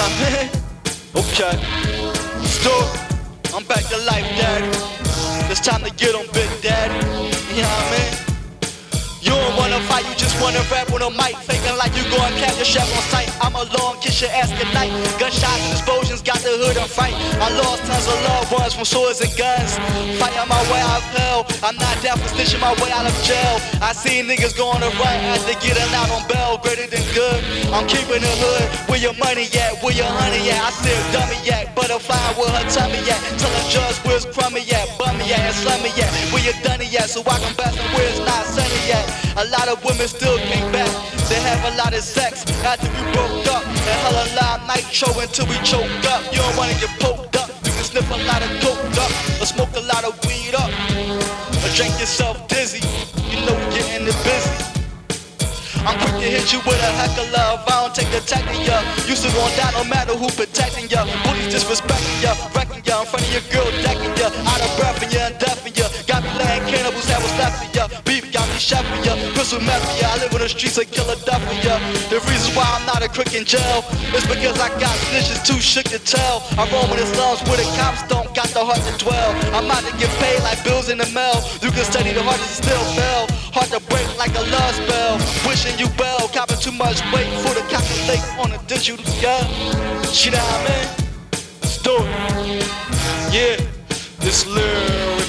Okay. Stu, I'm back to life, daddy. It's time to get on, big daddy. You know what I mean? Wanna fight, you just wanna rap with a mic. Faking like you gon' catch your chef on sight. I'm alone, kiss your ass goodnight. Gunshots and explosions got the hood on fight. I lost tons of loved ones from swords and guns. Fighting my way out of hell. I'm not down for stitching my way out of jail. I see niggas going to run after getting out on bail. Greater than good. I'm keeping the hood. Where your money at? Where your honey at? I still dummy at. Butterfly with her tummy at. Tell the judge where's crummy at. Bummy at and slummy at. Where you done it at? So I can best where it's not sunny at. A lot of women still came back. They have a lot of sex after we broke up. And hella loud nitro until we choked up. You don't wanna get poked up. You can sniff a lot of coke up. Or smoke a lot of weed up. Or drink yourself dizzy. You know we getting it busy. I'm quick to hit you with a heck of love. I don't take the attacking ya. Used to gon' die no matter who protecting ya. Bullies disrespecting ya, wrecking ya in front of your girl, Ya. Crystal mafia, I live on the streets of Philadelphia. The reason why I'm not a crook in jail is because I got snitches too shook to tell. I roam in the slums where the cops don't got the heart to dwell. I'm out to get paid like bills in the mail. You can study the hardest and still fail. Heart to break like a love spell. Wishing you well, copping too much weight for the calculate on a digital yeah. Shit, I mean, story. Yeah, this lyric.